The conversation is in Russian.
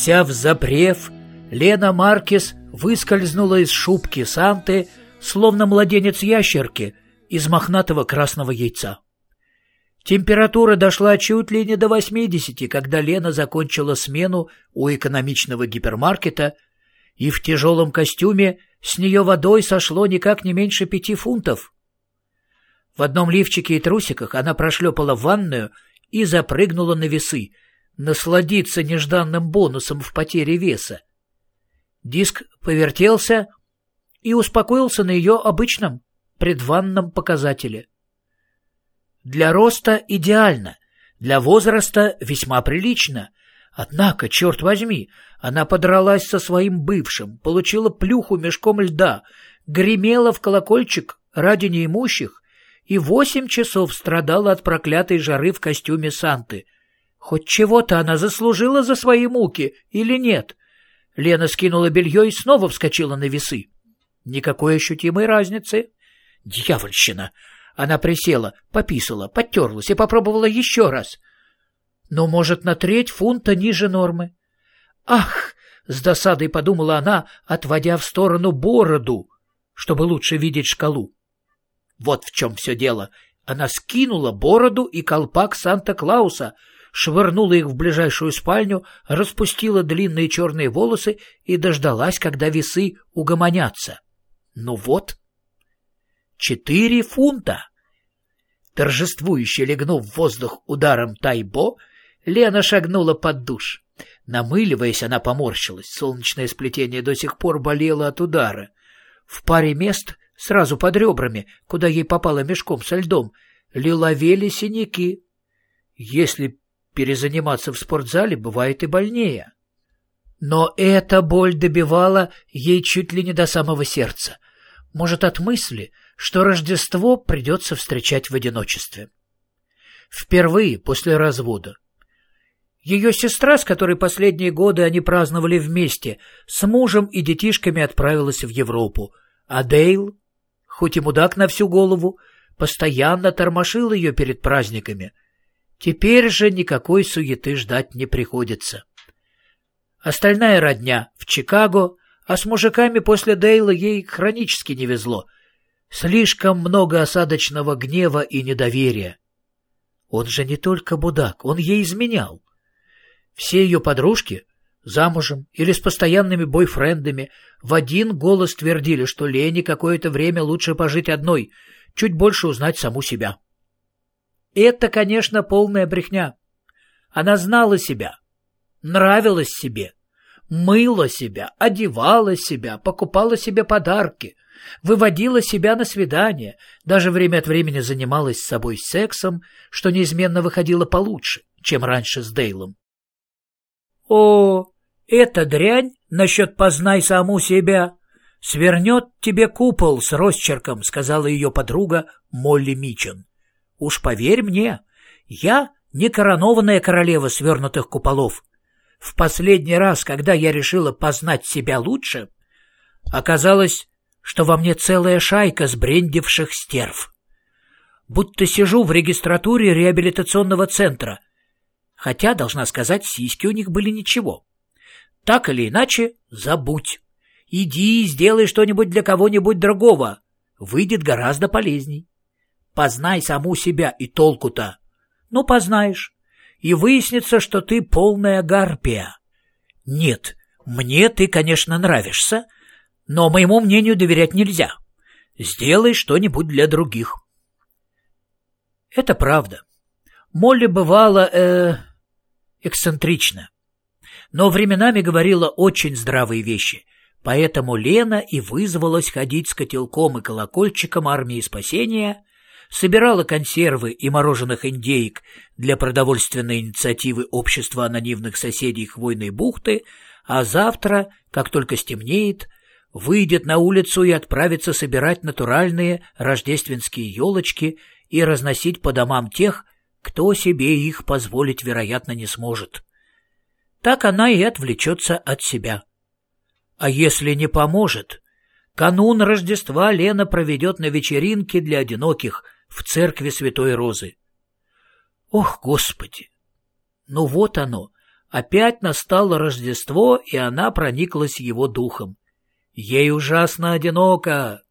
Вся в запрев, Лена Маркес выскользнула из шубки Санты, словно младенец ящерки, из мохнатого красного яйца. Температура дошла чуть ли не до 80, когда Лена закончила смену у экономичного гипермаркета, и в тяжелом костюме с нее водой сошло никак не меньше пяти фунтов. В одном лифчике и трусиках она прошлепала в ванную и запрыгнула на весы, насладиться нежданным бонусом в потере веса. Диск повертелся и успокоился на ее обычном предванном показателе. Для роста идеально, для возраста весьма прилично. Однако, черт возьми, она подралась со своим бывшим, получила плюху мешком льда, гремела в колокольчик ради неимущих и восемь часов страдала от проклятой жары в костюме Санты. Хоть чего-то она заслужила за свои муки или нет? Лена скинула белье и снова вскочила на весы. Никакой ощутимой разницы. Дьявольщина! Она присела, пописала, подтерлась и попробовала еще раз. Но, может, на треть фунта ниже нормы. «Ах!» — с досадой подумала она, отводя в сторону бороду, чтобы лучше видеть шкалу. Вот в чем все дело. Она скинула бороду и колпак Санта-Клауса, швырнула их в ближайшую спальню, распустила длинные черные волосы и дождалась, когда весы угомонятся. Ну вот, Четыре фунта! Торжествующе легнув в воздух ударом тайбо, Лена шагнула под душ. Намыливаясь, она поморщилась. Солнечное сплетение до сих пор болело от удара. В паре мест, сразу под ребрами, куда ей попало мешком со льдом, лиловели синяки. Если перезаниматься в спортзале, бывает и больнее. Но эта боль добивала ей чуть ли не до самого сердца. Может, от мысли, что Рождество придется встречать в одиночестве. Впервые после развода. Ее сестра, с которой последние годы они праздновали вместе, с мужем и детишками отправилась в Европу, а Дейл, хоть и мудак на всю голову, постоянно тормошил ее перед праздниками. Теперь же никакой суеты ждать не приходится. Остальная родня в Чикаго, а с мужиками после Дейла ей хронически не везло — Слишком много осадочного гнева и недоверия. Он же не только будак, он ей изменял. Все ее подружки, замужем или с постоянными бойфрендами, в один голос твердили, что Лене какое-то время лучше пожить одной, чуть больше узнать саму себя. Это, конечно, полная брехня. Она знала себя, нравилась себе, мыла себя, одевала себя, покупала себе подарки — выводила себя на свидание, даже время от времени занималась с собой сексом, что неизменно выходило получше, чем раньше с Дейлом. «О, эта дрянь насчет «познай саму себя» свернет тебе купол с росчерком», — сказала ее подруга Молли Мичен. «Уж поверь мне, я не коронованная королева свернутых куполов. В последний раз, когда я решила познать себя лучше, оказалось, что во мне целая шайка сбрендивших стерв. Будто сижу в регистратуре реабилитационного центра. Хотя, должна сказать, сиськи у них были ничего. Так или иначе, забудь. Иди и сделай что-нибудь для кого-нибудь другого. Выйдет гораздо полезней. Познай саму себя и толку-то. Ну, познаешь. И выяснится, что ты полная гарпия. Нет, мне ты, конечно, нравишься, — но моему мнению доверять нельзя. Сделай что-нибудь для других. Это правда. Молли бывала, э, эксцентрична. Но временами говорила очень здравые вещи. Поэтому Лена и вызвалась ходить с котелком и колокольчиком армии спасения, собирала консервы и мороженых индейок для продовольственной инициативы Общества анонимных соседей Хвойной бухты, а завтра, как только стемнеет, выйдет на улицу и отправится собирать натуральные рождественские елочки и разносить по домам тех, кто себе их позволить, вероятно, не сможет. Так она и отвлечется от себя. А если не поможет, канун Рождества Лена проведет на вечеринке для одиноких в церкви Святой Розы. Ох, Господи! Ну вот оно, Опять настало Рождество, и она прониклась его духом. Ей ужасно одиноко,